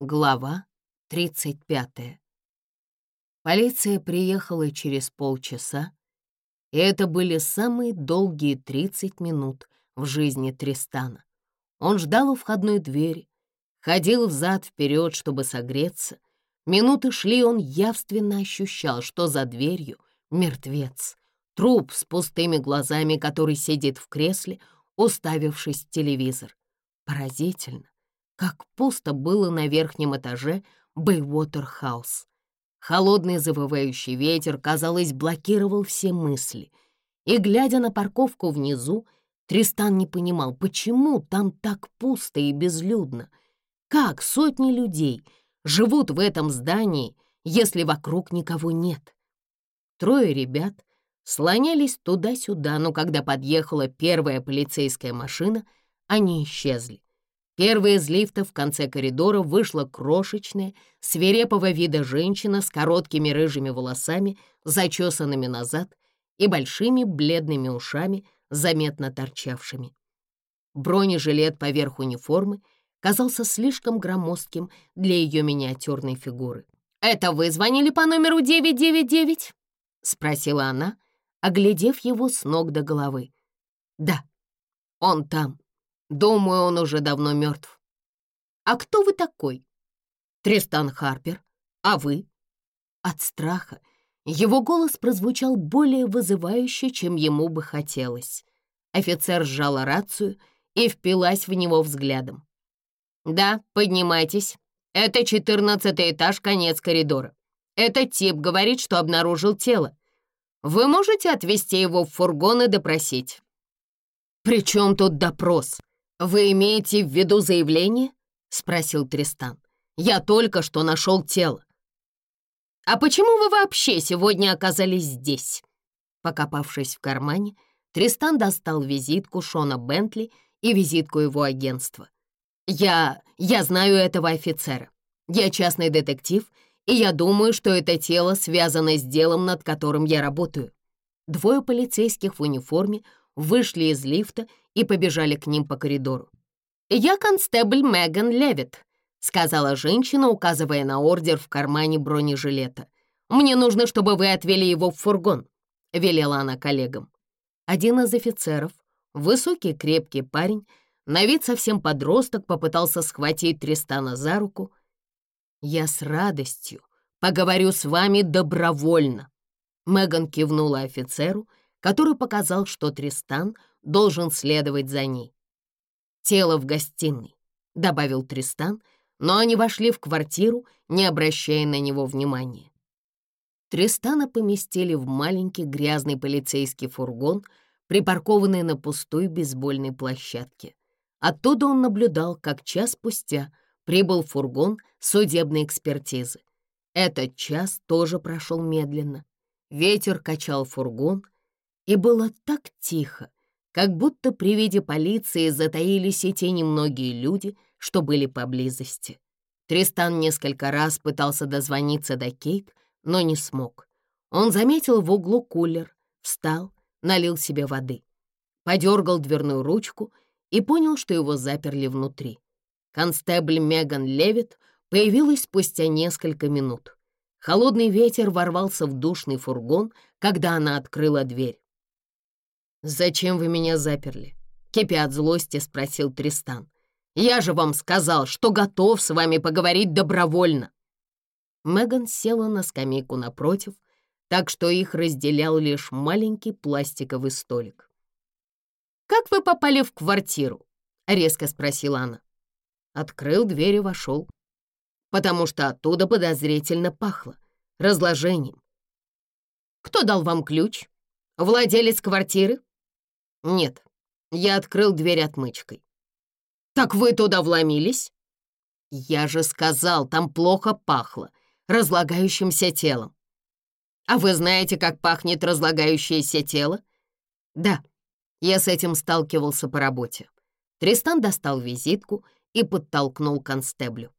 Глава 35. Полиция приехала через полчаса, и это были самые долгие 30 минут в жизни Тристана. Он ждал у входной двери, ходил взад-вперед, чтобы согреться. Минуты шли, он явственно ощущал, что за дверью мертвец, труп с пустыми глазами, который сидит в кресле, уставившись в телевизор. Поразительно как пусто было на верхнем этаже Бэйвотер-хаус. Холодный завывающий ветер, казалось, блокировал все мысли. И, глядя на парковку внизу, Тристан не понимал, почему там так пусто и безлюдно. Как сотни людей живут в этом здании, если вокруг никого нет? Трое ребят слонялись туда-сюда, но когда подъехала первая полицейская машина, они исчезли. Первая из лифта в конце коридора вышла крошечная, свирепого вида женщина с короткими рыжими волосами, зачесанными назад и большими бледными ушами, заметно торчавшими. Бронежилет поверх униформы казался слишком громоздким для ее миниатюрной фигуры. «Это вы звонили по номеру 999?» — спросила она, оглядев его с ног до головы. «Да, он там», Думаю, он уже давно мертв. А кто вы такой? Тристан Харпер. А вы? От страха его голос прозвучал более вызывающе, чем ему бы хотелось. Офицер сжала рацию и впилась в него взглядом. «Да, поднимайтесь. Это четырнадцатый этаж, конец коридора. Этот тип говорит, что обнаружил тело. Вы можете отвезти его в фургон и допросить?» «При чем тут допрос?» «Вы имеете в виду заявление?» — спросил Тристан. «Я только что нашел тело». «А почему вы вообще сегодня оказались здесь?» Покопавшись в кармане, Тристан достал визитку Шона Бентли и визитку его агентства. «Я... я знаю этого офицера. Я частный детектив, и я думаю, что это тело связано с делом, над которым я работаю». Двое полицейских в униформе вышли из лифта и побежали к ним по коридору. «Я констебль Меган Левит», — сказала женщина, указывая на ордер в кармане бронежилета. «Мне нужно, чтобы вы отвели его в фургон», — велела она коллегам. Один из офицеров, высокий крепкий парень, на вид совсем подросток, попытался схватить Тристана за руку. «Я с радостью поговорю с вами добровольно», — Меган кивнула офицеру, который показал, что Тристан — должен следовать за ней. «Тело в гостиной», — добавил Тристан, но они вошли в квартиру, не обращая на него внимания. Тристана поместили в маленький грязный полицейский фургон, припаркованный на пустой бейсбольной площадке. Оттуда он наблюдал, как час спустя прибыл фургон судебной экспертизы. Этот час тоже прошел медленно. Ветер качал фургон, и было так тихо, как будто при виде полиции затаились и те немногие люди, что были поблизости. Тристан несколько раз пытался дозвониться до Кейт, но не смог. Он заметил в углу кулер, встал, налил себе воды, подергал дверную ручку и понял, что его заперли внутри. Констебль Меган Левит появилась спустя несколько минут. Холодный ветер ворвался в душный фургон, когда она открыла дверь. «Зачем вы меня заперли?» — кипя от злости спросил Тристан. «Я же вам сказал, что готов с вами поговорить добровольно». Меган села на скамейку напротив, так что их разделял лишь маленький пластиковый столик. «Как вы попали в квартиру?» — резко спросила она. Открыл дверь и вошел, потому что оттуда подозрительно пахло разложением. «Кто дал вам ключ? Владелец квартиры?» «Нет, я открыл дверь отмычкой». «Так вы туда вломились?» «Я же сказал, там плохо пахло, разлагающимся телом». «А вы знаете, как пахнет разлагающееся тело?» «Да, я с этим сталкивался по работе». Тристан достал визитку и подтолкнул констеблю.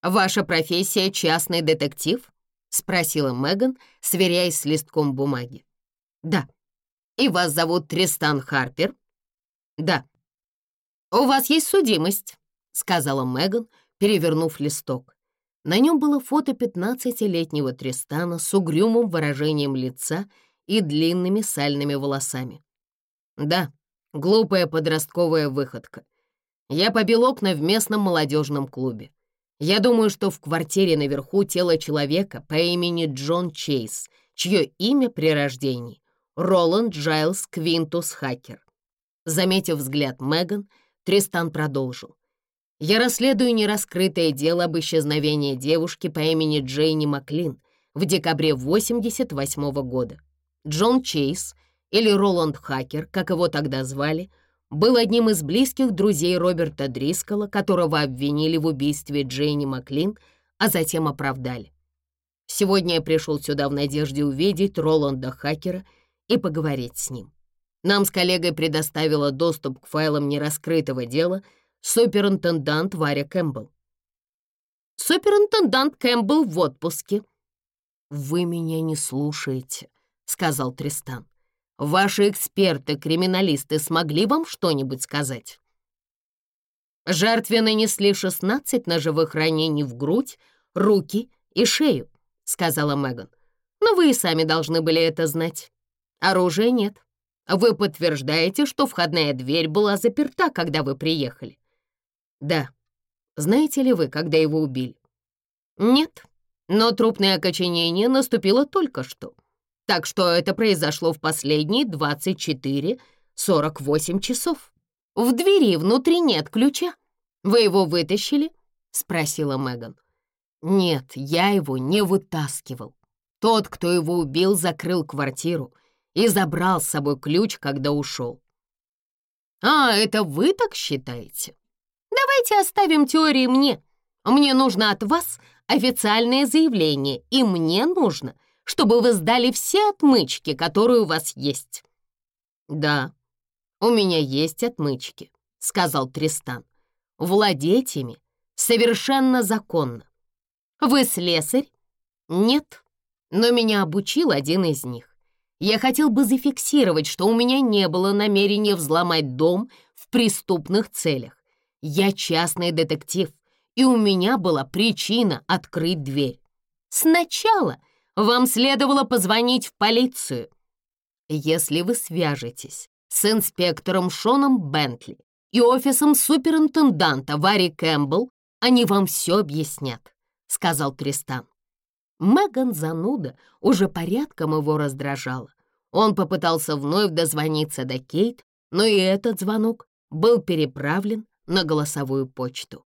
«Ваша профессия — частный детектив?» — спросила Меган, сверяясь с листком бумаги. «Да, и вас зовут Тристан Харпер?» «Да». «У вас есть судимость», — сказала Меган, перевернув листок. На нем было фото пятнадцатилетнего летнего Тристана с угрюмым выражением лица и длинными сальными волосами. «Да, глупая подростковая выходка. Я побил окна в местном молодежном клубе. Я думаю, что в квартире наверху тело человека по имени Джон Чейз, чье имя при рождении Роланд Джайлс Квинтус Хакер. Заметив взгляд Меган, Тристан продолжил. «Я расследую нераскрытое дело об исчезновении девушки по имени Джейни Маклин в декабре 88 -го года. Джон Чейз, или Роланд Хакер, как его тогда звали, был одним из близких друзей Роберта Дрискола, которого обвинили в убийстве Джейни Маклин, а затем оправдали. Сегодня я пришел сюда в надежде увидеть Роланда Хакера — и поговорить с ним. Нам с коллегой предоставила доступ к файлам нераскрытого дела суперинтендант Варя Кэмпбелл. «Суперинтендант Кэмпбелл в отпуске». «Вы меня не слушаете», — сказал Тристан. «Ваши эксперты-криминалисты смогли вам что-нибудь сказать?» Жертве нанесли 16 ножевых ранений в грудь, руки и шею», — сказала Меган. «Но вы и сами должны были это знать». Оружия нет. Вы подтверждаете, что входная дверь была заперта, когда вы приехали? Да. Знаете ли вы, когда его убили? Нет. Но трупное окоченение наступило только что. Так что это произошло в последние 24-48 часов. В двери внутри нет ключа. Вы его вытащили? Спросила Меган. Нет, я его не вытаскивал. Тот, кто его убил, закрыл квартиру — и забрал с собой ключ, когда ушел. «А, это вы так считаете? Давайте оставим теории мне. Мне нужно от вас официальное заявление, и мне нужно, чтобы вы сдали все отмычки, которые у вас есть». «Да, у меня есть отмычки», — сказал Тристан. «Владеть ими совершенно законно. Вы слесарь?» «Нет, но меня обучил один из них. Я хотел бы зафиксировать, что у меня не было намерения взломать дом в преступных целях. Я частный детектив, и у меня была причина открыть дверь. Сначала вам следовало позвонить в полицию. Если вы свяжетесь с инспектором Шоном Бентли и офисом суперинтенданта Варри Кэмпбелл, они вам все объяснят», — сказал Тристан. Меган зануда уже порядком его раздражала. Он попытался вновь дозвониться до Кейт, но и этот звонок был переправлен на голосовую почту.